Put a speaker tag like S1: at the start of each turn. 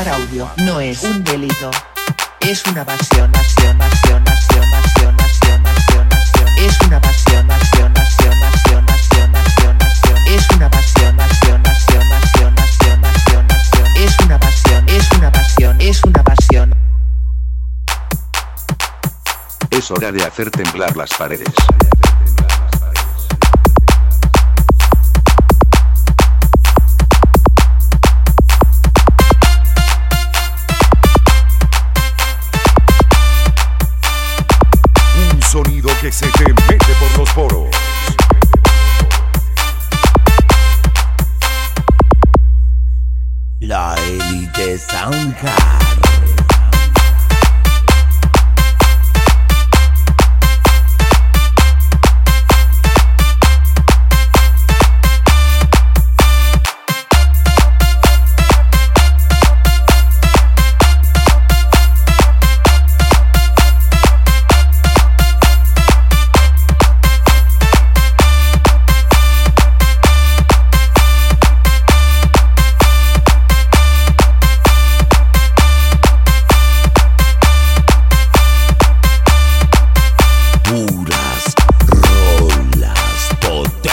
S1: Divulgar audio no es un delito. Es una pasión, pasión, pasión, pasión, pasión, pasión, pasión, pasión. Es una pasión, pasión, pasión, pasión, pasión, pasión, pasión. Es una pasión, pasión, pasión, pasión, pasión, pasión, pasión. Es una pasión, es una pasión, es una pasión.
S2: Es hora de hacer temblar las paredes.
S3: Se te mete por los poros.
S4: La élite Soundcard. Puras rolas potentes.